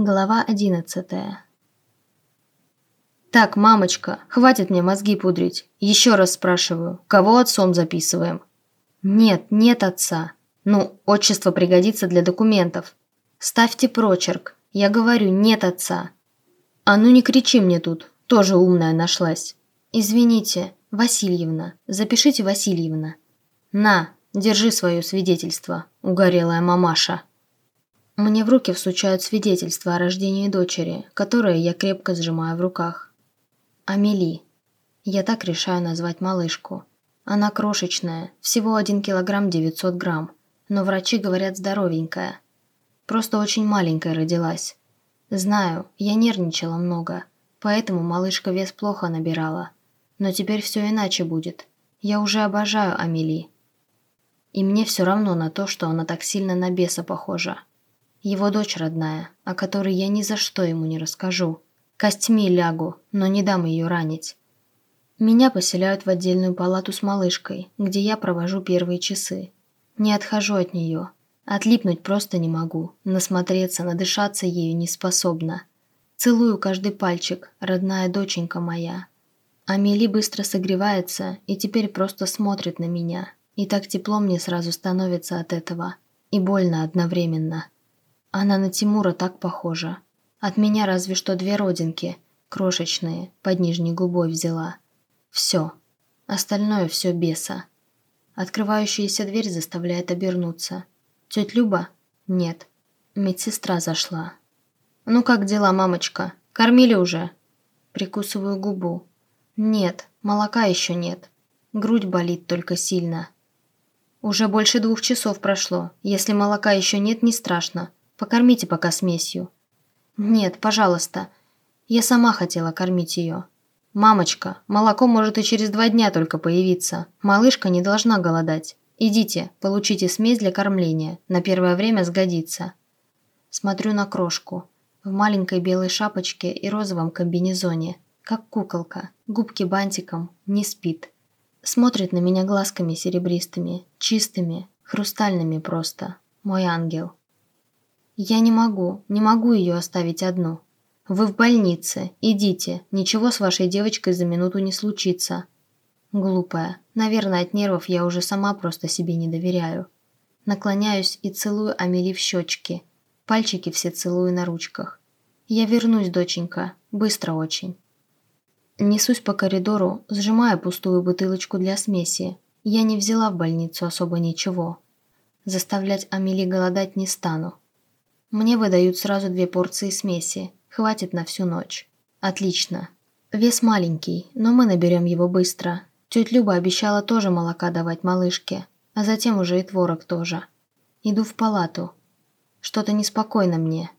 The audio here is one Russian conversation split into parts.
Глава одиннадцатая. «Так, мамочка, хватит мне мозги пудрить. Еще раз спрашиваю, кого отцом записываем?» «Нет, нет отца. Ну, отчество пригодится для документов. Ставьте прочерк. Я говорю, нет отца». «А ну не кричи мне тут, тоже умная нашлась». «Извините, Васильевна, запишите Васильевна». «На, держи свое свидетельство, угорелая мамаша». Мне в руки всучают свидетельство о рождении дочери, которое я крепко сжимаю в руках. Амели. Я так решаю назвать малышку. Она крошечная, всего 1 килограмм 900 грамм, но врачи говорят здоровенькая. Просто очень маленькая родилась. Знаю, я нервничала много, поэтому малышка вес плохо набирала. Но теперь все иначе будет. Я уже обожаю Амели. И мне все равно на то, что она так сильно на беса похожа. Его дочь родная, о которой я ни за что ему не расскажу. Костьми лягу, но не дам ее ранить. Меня поселяют в отдельную палату с малышкой, где я провожу первые часы. Не отхожу от нее. Отлипнуть просто не могу, насмотреться, надышаться ею не способна. Целую каждый пальчик, родная доченька моя. Амели быстро согревается и теперь просто смотрит на меня. И так тепло мне сразу становится от этого. И больно одновременно. Она на Тимура так похожа. От меня разве что две родинки, крошечные, под нижней губой взяла. Все. Остальное все беса. Открывающаяся дверь заставляет обернуться. Тетя Люба? Нет. Медсестра зашла. «Ну как дела, мамочка? Кормили уже?» Прикусываю губу. «Нет, молока еще нет. Грудь болит только сильно». «Уже больше двух часов прошло. Если молока еще нет, не страшно. Покормите пока смесью». «Нет, пожалуйста. Я сама хотела кормить ее». «Мамочка, молоко может и через два дня только появиться. Малышка не должна голодать. Идите, получите смесь для кормления. На первое время сгодится». Смотрю на крошку. В маленькой белой шапочке и розовом комбинезоне. Как куколка. Губки бантиком. Не спит. Смотрит на меня глазками серебристыми. Чистыми. Хрустальными просто. Мой ангел. «Я не могу, не могу ее оставить одну. Вы в больнице, идите, ничего с вашей девочкой за минуту не случится». Глупая. Наверное, от нервов я уже сама просто себе не доверяю. Наклоняюсь и целую Амели в щечки. Пальчики все целую на ручках. Я вернусь, доченька. Быстро очень. Несусь по коридору, сжимая пустую бутылочку для смеси. Я не взяла в больницу особо ничего. Заставлять Амели голодать не стану. Мне выдают сразу две порции смеси. Хватит на всю ночь. Отлично. Вес маленький, но мы наберем его быстро. Тетя Люба обещала тоже молока давать малышке, а затем уже и творог тоже. Иду в палату. Что-то неспокойно мне.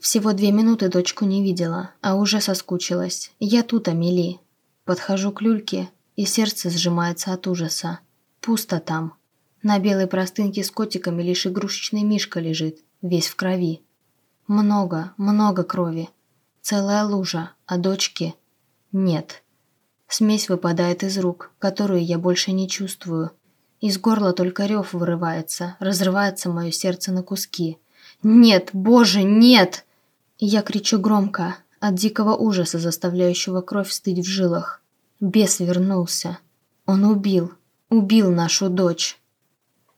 Всего две минуты дочку не видела, а уже соскучилась. Я тут, Амели. Подхожу к люльке, и сердце сжимается от ужаса. Пусто там. На белой простынке с котиками лишь игрушечный мишка лежит весь в крови. Много, много крови. Целая лужа, а дочки нет. Смесь выпадает из рук, которую я больше не чувствую. Из горла только рев вырывается, разрывается мое сердце на куски. «Нет, боже, нет!» Я кричу громко, от дикого ужаса, заставляющего кровь стыть в жилах. Бес вернулся. Он убил, убил нашу дочь.